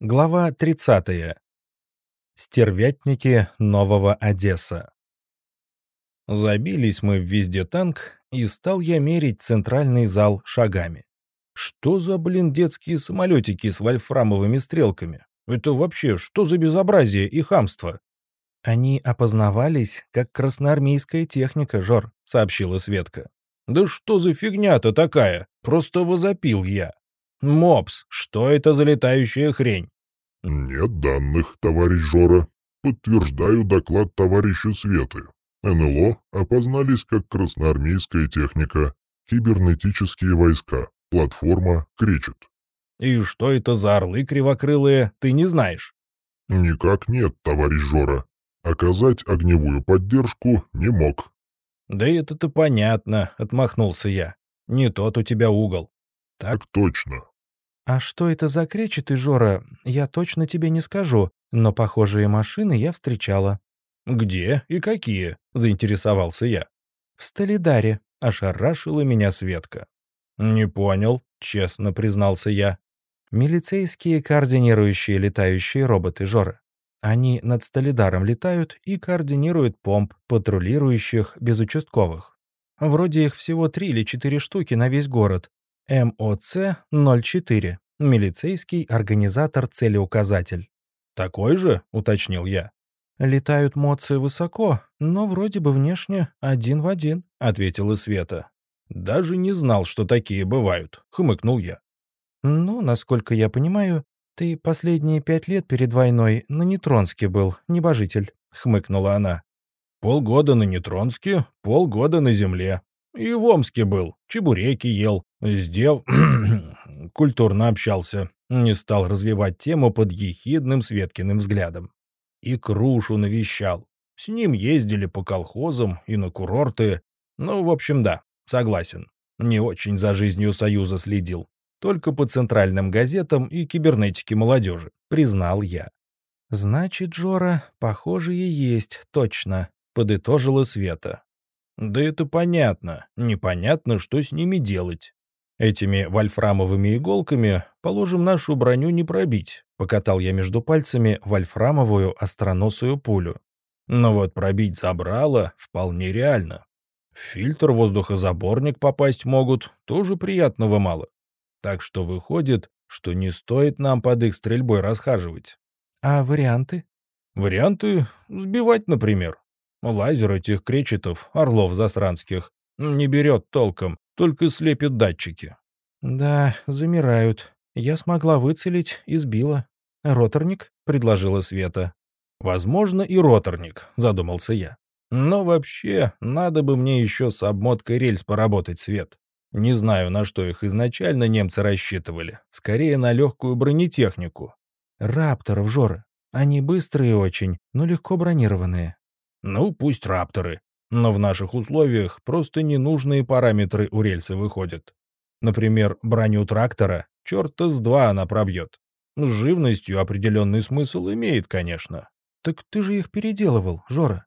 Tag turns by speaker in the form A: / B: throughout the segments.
A: Глава 30. Стервятники Нового Одесса. Забились мы в везде танк, и стал я мерить центральный зал шагами. Что за, блин, детские самолетики с вольфрамовыми стрелками? Это вообще что за безобразие и хамство? Они опознавались как красноармейская техника, Жор, сообщила Светка. Да что за фигня-то такая? Просто возопил я. «Мопс, что это за летающая хрень?»
B: «Нет данных, товарищ Жора. Подтверждаю доклад товарища Светы. НЛО опознались как красноармейская техника, кибернетические войска, платформа «Кречет».
A: «И что это за орлы кривокрылые, ты не знаешь?»
B: «Никак нет, товарищ Жора. Оказать огневую поддержку не мог».
A: «Да это-то понятно», — отмахнулся я. «Не тот у тебя угол».
B: «Так точно».
C: «А что это за кречеты, Жора, я точно тебе не скажу, но похожие машины я встречала».
A: «Где и какие?» — заинтересовался я.
C: «В Столидаре», —
A: ошарашила меня Светка. «Не понял», — честно признался я.
C: «Милицейские координирующие летающие роботы, Жора. Они над Столидаром летают и координируют помп, патрулирующих безучастковых. Вроде их всего три или четыре штуки на весь город, МОЦ-04, милицейский организатор-целеуказатель.
A: «Такой же?» — уточнил я.
C: «Летают моцы высоко, но вроде бы внешне один в один», — ответила Света.
A: «Даже не знал, что такие бывают», — хмыкнул я.
C: «Ну, насколько я понимаю, ты последние пять лет перед войной на Нейтронске был, небожитель», — хмыкнула она.
A: «Полгода на Нейтронске, полгода на Земле. И в Омске был, чебуреки ел, Сдел... культурно общался, не стал развивать тему под ехидным Светкиным взглядом. И Крушу навещал. С ним ездили по колхозам и на курорты. Ну, в общем, да, согласен. Не очень за жизнью Союза следил. Только по центральным газетам и кибернетике молодежи, признал я.
C: «Значит, Жора, похоже, и есть, точно», — подытожила Света.
A: «Да это понятно. Непонятно, что с ними делать. Этими вольфрамовыми иголками, положим, нашу броню не пробить. Покатал я между пальцами вольфрамовую остроносую пулю. Но вот пробить забрало вполне реально. В фильтр воздухозаборник попасть могут, тоже приятного мало. Так что выходит, что не стоит нам под их стрельбой расхаживать.
C: А варианты?
A: Варианты сбивать, например. Лазер этих кречетов, орлов засранских, не берет толком, только слепят датчики.
C: «Да, замирают. Я смогла выцелить и сбила. Роторник?» — предложила Света.
A: «Возможно, и роторник», — задумался я. «Но вообще, надо бы мне еще с обмоткой рельс поработать, Свет. Не знаю, на что их изначально немцы рассчитывали. Скорее, на легкую бронетехнику».
C: «Рапторов, Жора. Они быстрые очень, но легко бронированные».
A: «Ну, пусть рапторы. Но в наших условиях просто ненужные параметры у рельса выходят. Например, броню трактора черта с два она пробьет. С живностью определенный смысл имеет, конечно.
C: Так ты же их переделывал, Жора.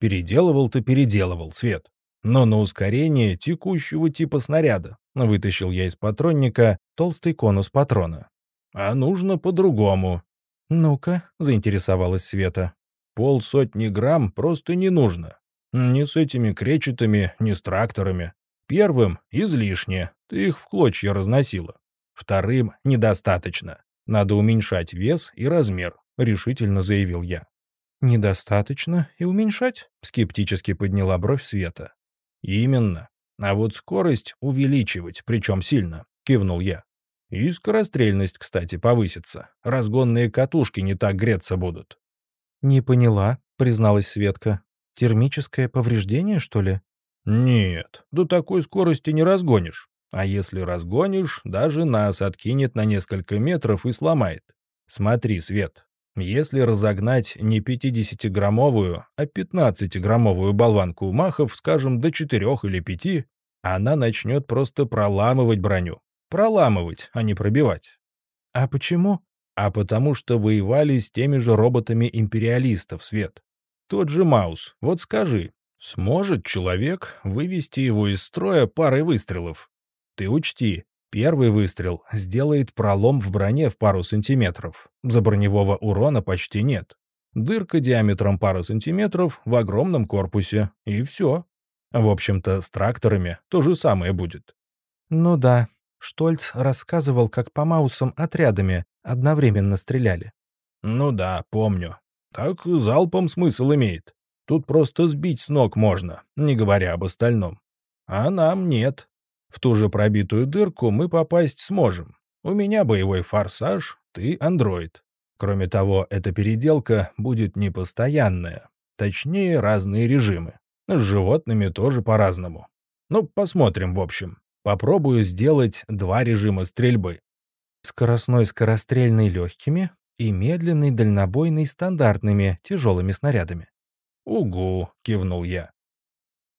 A: Переделывал ты переделывал, Свет. Но на ускорение текущего типа снаряда вытащил я из патронника толстый конус патрона. А нужно по-другому.
C: «Ну-ка», — заинтересовалась Света.
A: «Полсотни грамм просто не нужно. Ни с этими кречетами, ни с тракторами. Первым — излишне, ты их в клочья разносила. Вторым — недостаточно. Надо уменьшать вес и размер, решительно заявил я.
C: «Недостаточно и уменьшать?» — скептически подняла бровь Света.
A: «Именно. А вот скорость увеличивать, причем сильно», — кивнул я. «И скорострельность, кстати, повысится. Разгонные катушки не так греться будут».
C: «Не поняла», — призналась Светка. Термическое повреждение, что ли?
A: Нет, до такой скорости не разгонишь. А если разгонишь, даже нас откинет на несколько метров и сломает. Смотри, Свет, если разогнать не 50-граммовую, а 15-граммовую болванку махов, скажем, до 4 или 5, она начнет просто проламывать броню. Проламывать, а не пробивать.
C: А почему?
A: А потому что воевали с теми же роботами империалистов, Свет. Тот же Маус, вот скажи, сможет человек вывести его из строя парой выстрелов? Ты учти, Первый выстрел сделает пролом в броне в пару сантиметров. За броневого урона почти нет. Дырка диаметром пару сантиметров в огромном корпусе. И все. В общем-то, с тракторами то же самое будет.
C: Ну да. Штольц рассказывал, как по Маусам отрядами одновременно стреляли.
A: Ну да, помню. Так залпом смысл имеет. Тут просто сбить с ног можно, не говоря об остальном. А нам нет. В ту же пробитую дырку мы попасть сможем. У меня боевой форсаж, ты андроид. Кроме того, эта переделка будет непостоянная. Точнее, разные режимы. С животными тоже по-разному. Ну, посмотрим, в общем. Попробую сделать два режима стрельбы.
C: Скоростной скорострельный легкими и медленный дальнобойный стандартными тяжелыми снарядами.
A: «Угу», — кивнул я.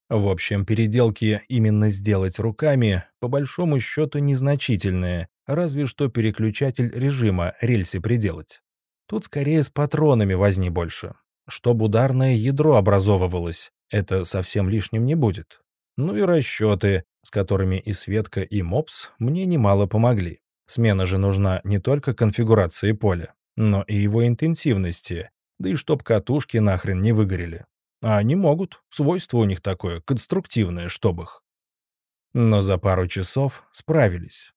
A: В общем, переделки именно сделать руками, по большому счету, незначительные, разве что переключатель режима рельсы приделать. Тут скорее с патронами возни больше. Чтобы ударное ядро образовывалось, это совсем лишним не будет. Ну и расчеты, с которыми и Светка, и МОПС мне немало помогли. Смена же нужна не только конфигурации поля, но и его интенсивности, да и чтоб катушки нахрен не выгорели. А они могут. Свойство у них такое, конструктивное, чтоб их. Но за пару часов справились.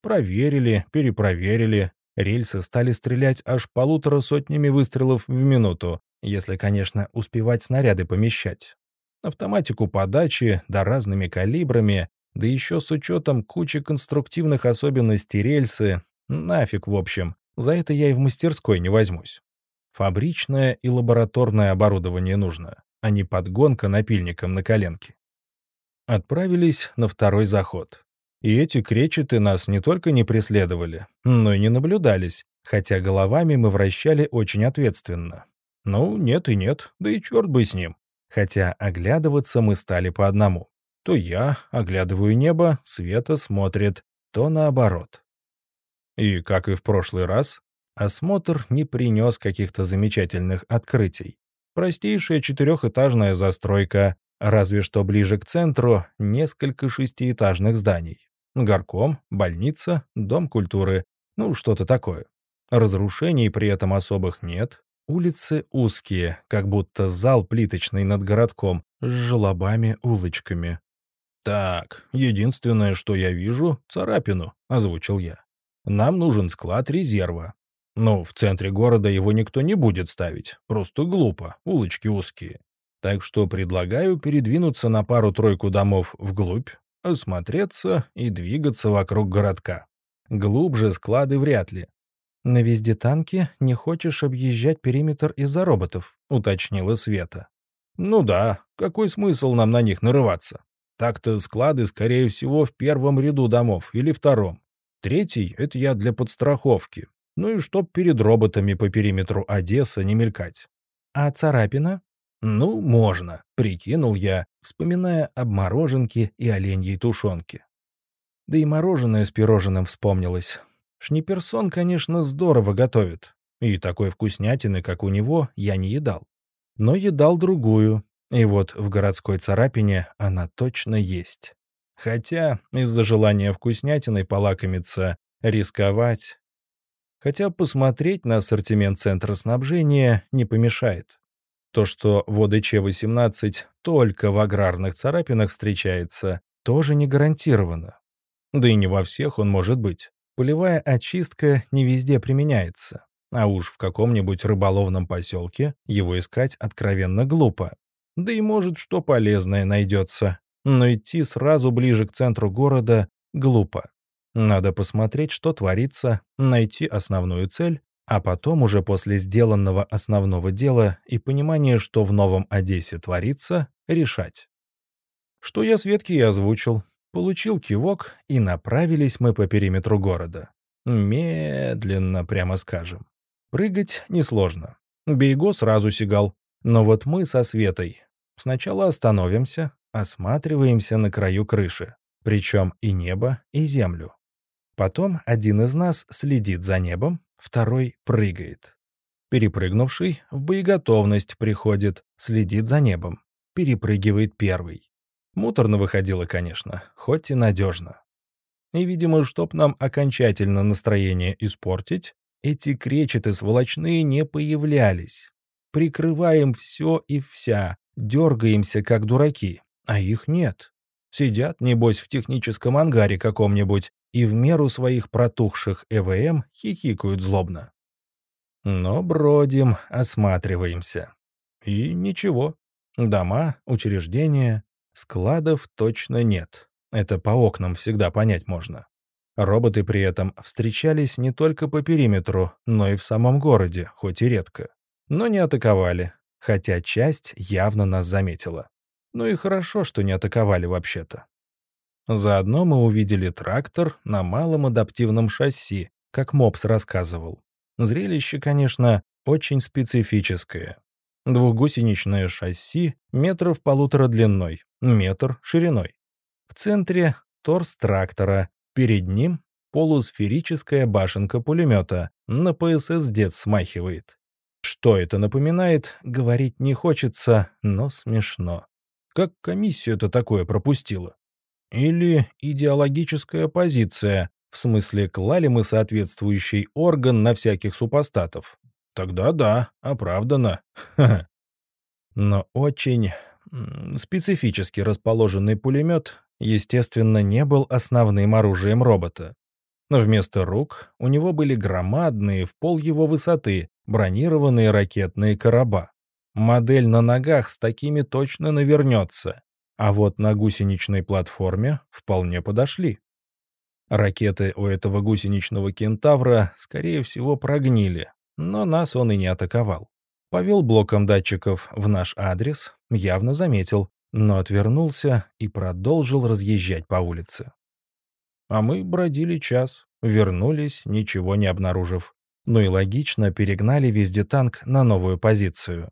A: Проверили, перепроверили. Рельсы стали стрелять аж полутора сотнями выстрелов в минуту, если, конечно, успевать снаряды помещать. Автоматику подачи, да разными калибрами, да еще с учетом кучи конструктивных особенностей рельсы. Нафиг, в общем, за это я и в мастерской не возьмусь. Фабричное и лабораторное оборудование нужно а не подгонка напильником на коленке. Отправились на второй заход. И эти кречеты нас не только не преследовали, но и не наблюдались, хотя головами мы вращали очень ответственно. Ну, нет и нет, да и черт бы с ним. Хотя оглядываться мы стали по одному. То я оглядываю небо, Света смотрит, то наоборот. И, как и в прошлый раз, осмотр не принес каких-то замечательных открытий. Простейшая четырехэтажная застройка, разве что ближе к центру несколько шестиэтажных зданий. Горком, больница, дом культуры, ну что-то такое. Разрушений при этом особых нет. Улицы узкие, как будто зал плиточный над городком, с желобами-улочками. «Так, единственное, что я вижу — царапину», — озвучил я. «Нам нужен склад резерва. Ну, в центре города его никто не будет ставить. Просто глупо, улочки узкие. Так что предлагаю передвинуться на пару-тройку домов вглубь, осмотреться и двигаться вокруг городка. Глубже склады вряд ли.
C: «На везде танки не хочешь объезжать периметр из-за роботов», — уточнила Света.
A: «Ну да, какой смысл нам на них нарываться? Так-то склады, скорее всего, в первом ряду домов или втором. Третий — это я для подстраховки, ну и чтоб перед роботами по периметру Одесса не мелькать.
C: А царапина?
A: Ну, можно, прикинул я, вспоминая об мороженке и оленьей тушенке. Да и мороженое с пирожным вспомнилось. Шниперсон, конечно, здорово готовит. И такой вкуснятины, как у него, я не едал. Но едал другую. И вот в городской царапине она точно есть. Хотя из-за желания вкуснятиной полакомиться, рисковать хотя посмотреть на ассортимент центра снабжения не помешает. То, что в ОДЧ-18 только в аграрных царапинах встречается, тоже не гарантировано. Да и не во всех он может быть. Полевая очистка не везде применяется. А уж в каком-нибудь рыболовном поселке его искать откровенно глупо. Да и может что полезное найдется. Но идти сразу ближе к центру города глупо. Надо посмотреть, что творится, найти основную цель, а потом уже после сделанного основного дела и понимания, что в Новом Одессе творится, решать. Что я Светке и озвучил. Получил кивок, и направились мы по периметру города. Медленно, прямо скажем. Прыгать несложно. Бейго сразу сигал. Но вот мы со Светой сначала остановимся, осматриваемся на краю крыши. Причем и небо, и землю. Потом один из нас следит за небом, второй прыгает. Перепрыгнувший в боеготовность приходит, следит за небом, перепрыгивает первый. Муторно выходило, конечно, хоть и надежно. И, видимо, чтоб нам окончательно настроение испортить, эти кречеты сволочные не появлялись. Прикрываем все и вся, дергаемся, как дураки, а их нет. Сидят, небось, в техническом ангаре каком-нибудь и в меру своих протухших ЭВМ хихикают злобно. Но бродим, осматриваемся. И ничего. Дома, учреждения, складов точно нет. Это по окнам всегда понять можно. Роботы при этом встречались не только по периметру, но и в самом городе, хоть и редко. Но не атаковали, хотя часть явно нас заметила. Ну и хорошо, что не атаковали вообще-то. Заодно мы увидели трактор на малом адаптивном шасси, как Мопс рассказывал. Зрелище, конечно, очень специфическое. Двухгусеничное шасси метров полутора длиной, метр шириной. В центре торс трактора, перед ним полусферическая башенка пулемета, на ПСС дед смахивает. Что это напоминает, говорить не хочется, но смешно. Как комиссия это такое пропустила? Или идеологическая позиция, в смысле клали мы соответствующий орган на всяких супостатов. Тогда да, оправдано. Но очень специфически расположенный пулемет, естественно, не был основным оружием робота. Но вместо рук у него были громадные в пол его высоты бронированные ракетные короба. Модель на ногах с такими точно навернется, а вот на гусеничной платформе вполне подошли. Ракеты у этого гусеничного кентавра, скорее всего, прогнили, но нас он и не атаковал. Повел блоком датчиков в наш адрес, явно заметил, но отвернулся и продолжил разъезжать по улице. А мы бродили час, вернулись, ничего не обнаружив. Ну и логично, перегнали везде танк на новую позицию.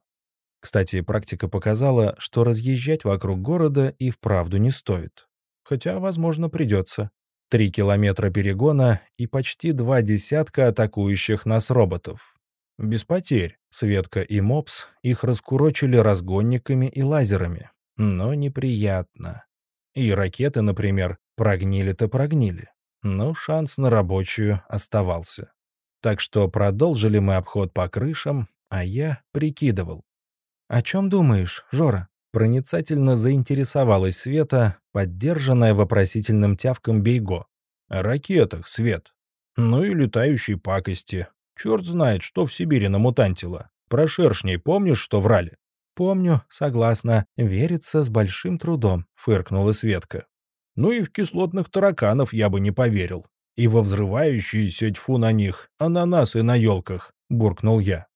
A: Кстати, практика показала, что разъезжать вокруг города и вправду не стоит. Хотя, возможно, придется. Три километра перегона и почти два десятка атакующих нас роботов. Без потерь. Светка и Мопс их раскурочили разгонниками и лазерами. Но неприятно. И ракеты, например, прогнили-то прогнили. Но шанс на рабочую оставался. Так что продолжили мы обход по крышам, а я прикидывал, «О чем думаешь, Жора?» Проницательно заинтересовалась Света, поддержанная вопросительным тявком Бейго.
D: «О ракетах, Свет. Ну и летающей пакости. Черт знает, что в Сибири намутантило. Про шершней помнишь, что врали?»
A: «Помню, согласна. Верится с большим трудом», — фыркнула Светка.
D: «Ну и в кислотных тараканов я бы не поверил. И во взрывающиеся тьфу на них, ананасы на елках», — буркнул я.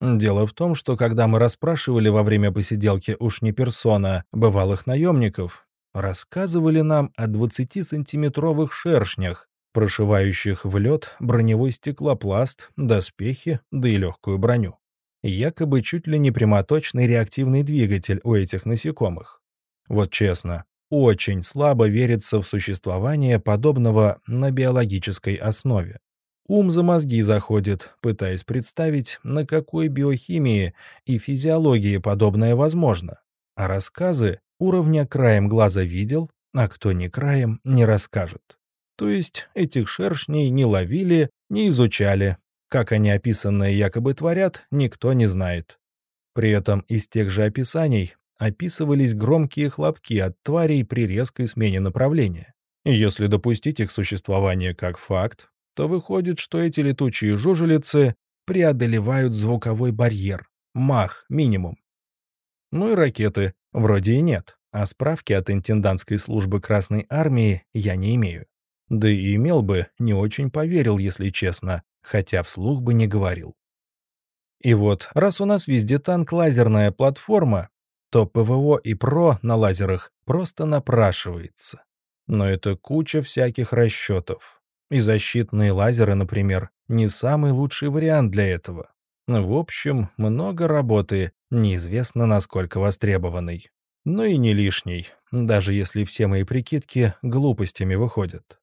A: Дело в том, что когда мы расспрашивали во время посиделки уж не персона бывалых наемников, рассказывали нам о 20-сантиметровых шершнях, прошивающих в лед броневой стеклопласт, доспехи, да и легкую броню. Якобы чуть ли не прямоточный реактивный двигатель у этих насекомых. Вот честно, очень слабо верится в существование подобного на биологической основе. Ум за мозги заходит, пытаясь представить, на какой биохимии и физиологии подобное возможно. А рассказы уровня краем глаза видел, а кто не краем, не расскажет. То есть этих шершней не ловили, не изучали. Как они описанные якобы творят, никто не знает. При этом из тех же описаний описывались громкие хлопки от тварей при резкой смене направления. И если допустить их существование как факт, то выходит, что эти летучие жужелицы преодолевают звуковой барьер. Мах, минимум. Ну и ракеты вроде и нет, а справки от интендантской службы Красной Армии я не имею. Да и имел бы, не очень поверил, если честно, хотя вслух бы не говорил. И вот, раз у нас везде танк-лазерная платформа, то ПВО и ПРО на лазерах просто напрашивается. Но это куча всяких расчетов. И защитные лазеры, например, не самый лучший вариант для этого. В общем, много работы, неизвестно насколько востребованной. Но и не лишней, даже если все мои прикидки глупостями выходят.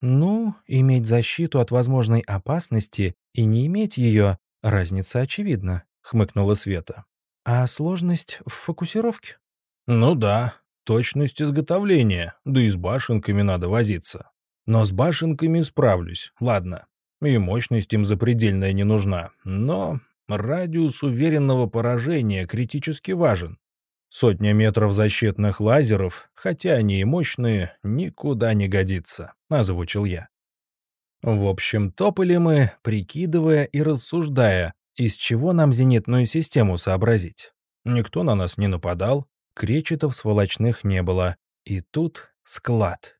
A: «Ну, иметь защиту от возможной опасности и не иметь ее — разница очевидна», — хмыкнула Света. «А сложность в фокусировке?»
D: «Ну да, точность изготовления, да и с башенками надо возиться.
A: Но с башенками справлюсь, ладно. И мощность им запредельная не нужна. Но радиус уверенного поражения критически важен. Сотня метров защитных лазеров, хотя они и мощные, никуда не годится, озвучил я. В общем, топали мы, прикидывая и рассуждая, из чего нам зенитную систему сообразить. Никто на нас не нападал, кречетов сволочных не было. И тут склад.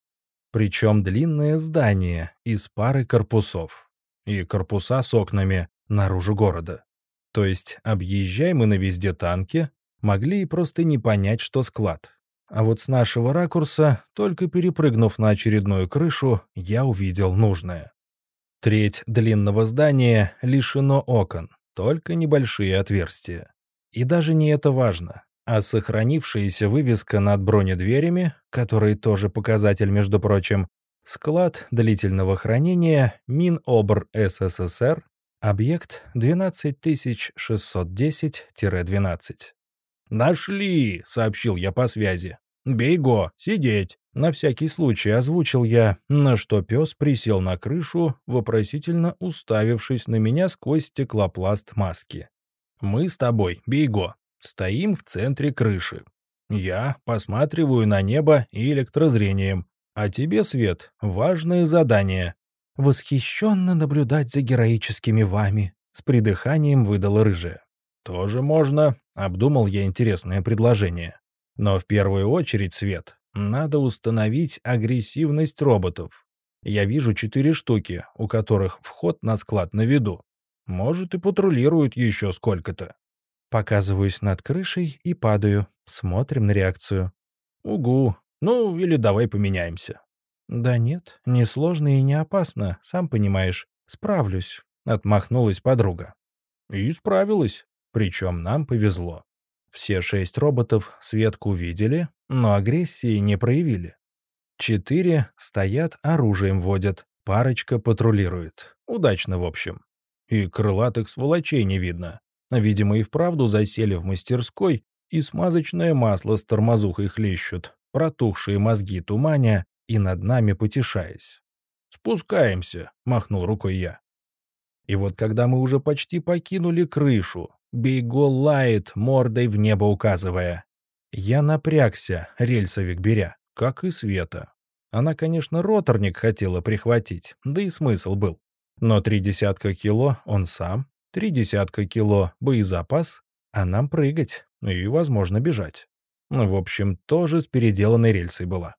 A: Причем длинное здание из пары корпусов. И корпуса с окнами наружу города. То есть, объезжай мы на везде танки, могли и просто не понять, что склад. А вот с нашего ракурса, только перепрыгнув на очередную крышу, я увидел нужное. Треть длинного здания лишено окон, только небольшие отверстия. И даже не это важно, а сохранившаяся вывеска над бронедверями, который тоже показатель, между прочим, склад длительного хранения Минобр СССР, объект 12610-12. «Нашли!» — сообщил я по связи. «Бейго! Сидеть!» На всякий случай озвучил я, на что пес присел на крышу, вопросительно уставившись на меня сквозь стеклопласт маски. «Мы с тобой, Бейго, стоим в центре крыши. Я посматриваю на небо и электрозрением, а тебе, Свет, важное задание. Восхищенно наблюдать за героическими вами», — с придыханием выдала рыжая. «Тоже можно», — обдумал я интересное предложение. «Но в первую очередь, Свет, надо установить агрессивность роботов. Я вижу четыре штуки, у которых вход на склад на виду. Может, и патрулируют еще сколько-то». Показываюсь над крышей и падаю. Смотрим на реакцию. «Угу. Ну, или давай поменяемся». «Да нет, не сложно и не опасно, сам понимаешь. Справлюсь», — отмахнулась подруга. «И справилась. Причем нам повезло. Все шесть роботов Светку видели, но агрессии не проявили. Четыре стоят, оружием водят, парочка патрулирует. Удачно, в общем. И крылатых сволочей не видно. Видимо, и вправду засели в мастерской и смазочное масло с тормозухой хлещут, протухшие мозги туманя и над нами потешаясь. «Спускаемся», — махнул рукой я. И вот когда мы уже почти покинули крышу, Бейго лает, мордой в небо указывая. Я напрягся, рельсовик беря, как и Света. Она, конечно, роторник хотела прихватить, да и смысл был. Но три десятка кило он сам, три десятка кило боезапас, а нам прыгать и, возможно, бежать. В общем, тоже с переделанной рельсой была.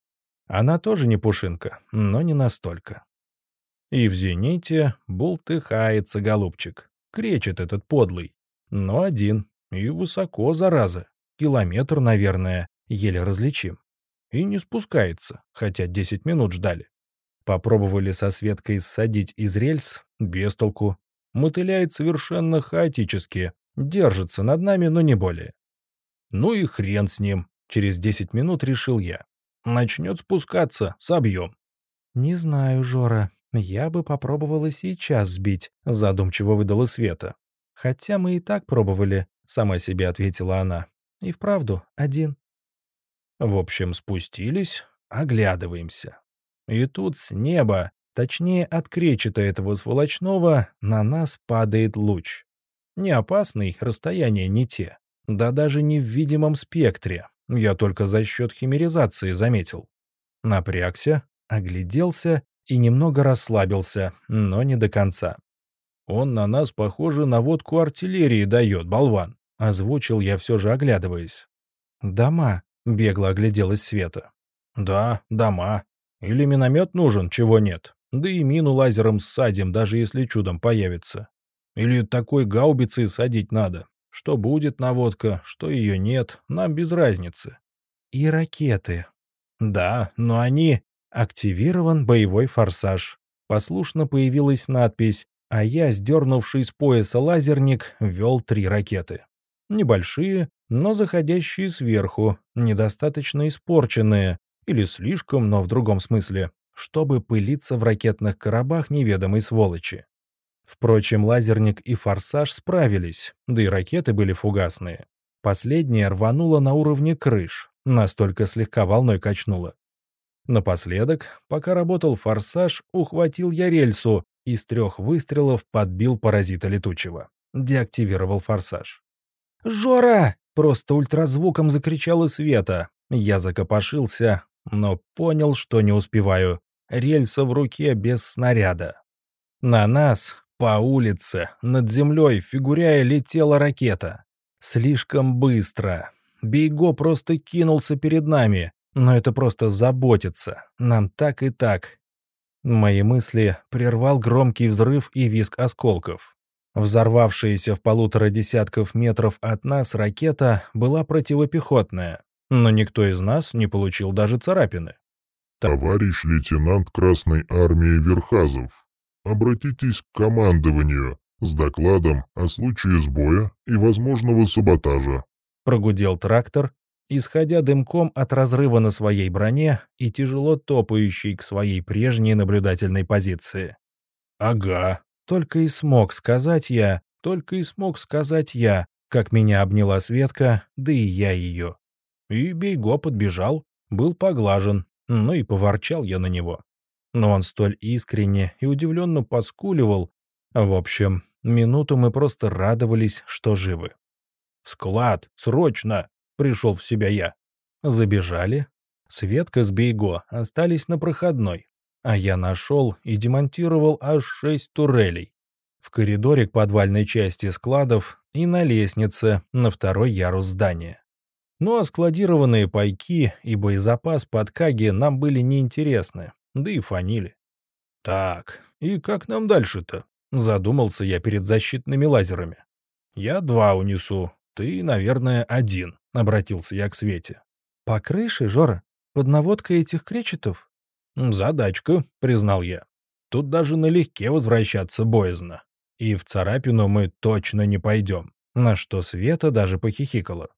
A: Она тоже не пушинка, но не настолько. И в зените бултыхается голубчик. Кречет этот подлый. Но один. И высоко, зараза. Километр, наверное, еле различим. И не спускается, хотя 10 минут ждали. Попробовали со Светкой ссадить из рельс, без толку. Мотыляет совершенно хаотически. Держится над нами, но не более. Ну и хрен с ним. Через 10 минут решил я. Начнет спускаться, собьем. «Не знаю, Жора. Я бы попробовала сейчас сбить», — задумчиво выдала Света. «Хотя мы и так пробовали», — сама себе ответила она. «И вправду, один». В общем, спустились, оглядываемся. И тут с неба, точнее от кречета этого сволочного, на нас падает луч. Не опасный, расстояние не те. Да даже не в видимом спектре. Я только за счет химеризации заметил. Напрягся, огляделся и немного расслабился, но не до конца. Он на нас, похоже, наводку артиллерии дает, болван. Озвучил я все же, оглядываясь. «Дома», — бегло огляделась Света. «Да, дома. Или миномет нужен, чего нет. Да и мину лазером ссадим, даже если чудом появится. Или такой гаубицей садить надо. Что будет наводка, что ее нет, нам без разницы». «И ракеты». «Да, но они...» «Активирован боевой форсаж». Послушно появилась надпись а я, сдернувший с пояса лазерник, ввел три ракеты. Небольшие, но заходящие сверху, недостаточно испорченные, или слишком, но в другом смысле, чтобы пылиться в ракетных коробах неведомой сволочи. Впрочем, лазерник и форсаж справились, да и ракеты были фугасные. Последняя рванула на уровне крыш, настолько слегка волной качнула. Напоследок, пока работал форсаж, ухватил я рельсу и с трех выстрелов подбил паразита летучего. Деактивировал форсаж. «Жора!» — просто ультразвуком закричала Света. Я закопошился, но понял, что не успеваю. Рельса в руке без снаряда. На нас, по улице, над землей, фигуряя, летела ракета. Слишком быстро. Бейго просто кинулся перед нами, но это просто заботится. Нам так и так. Мои мысли прервал громкий взрыв и визг осколков. Взорвавшаяся в полутора десятков метров от нас ракета была противопехотная, но никто из нас не получил даже царапины.
B: «Товарищ лейтенант Красной Армии Верхазов, обратитесь к командованию с докладом о случае сбоя и возможного саботажа»,
A: прогудел трактор, исходя дымком от разрыва на своей броне и тяжело топающий к своей прежней наблюдательной позиции.
E: «Ага», —
A: только и смог сказать я, только и смог сказать я, как меня обняла Светка, да и я ее. И Бейго подбежал, был поглажен, ну и поворчал я на него. Но он столь искренне и удивленно поскуливал. В общем, минуту мы просто радовались, что живы.
E: «Склад! Срочно!» — пришел в себя я.
A: Забежали. Светка с Бейго остались на проходной, а я нашел и демонтировал аж шесть турелей. В коридоре к подвальной части складов и на лестнице на второй ярус здания. Ну а складированные пайки и боезапас под Каги нам были неинтересны, да и фанили.
E: «Так, и как нам дальше-то?» — задумался я перед защитными лазерами. «Я два унесу, ты, наверное, один», — обратился я к Свете.
A: «По крыше, Жора? Под наводкой этих кречетов?»
E: «Задачка», — признал я. «Тут даже налегке возвращаться боязно. И в царапину мы точно не пойдем».
A: На что Света даже похихикала.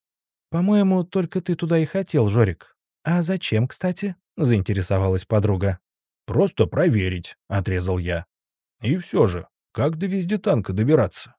A: «По-моему, только ты туда и хотел, Жорик. А зачем, кстати?» — заинтересовалась подруга.
E: «Просто проверить», — отрезал я. «И все же, как до везде танка добираться?»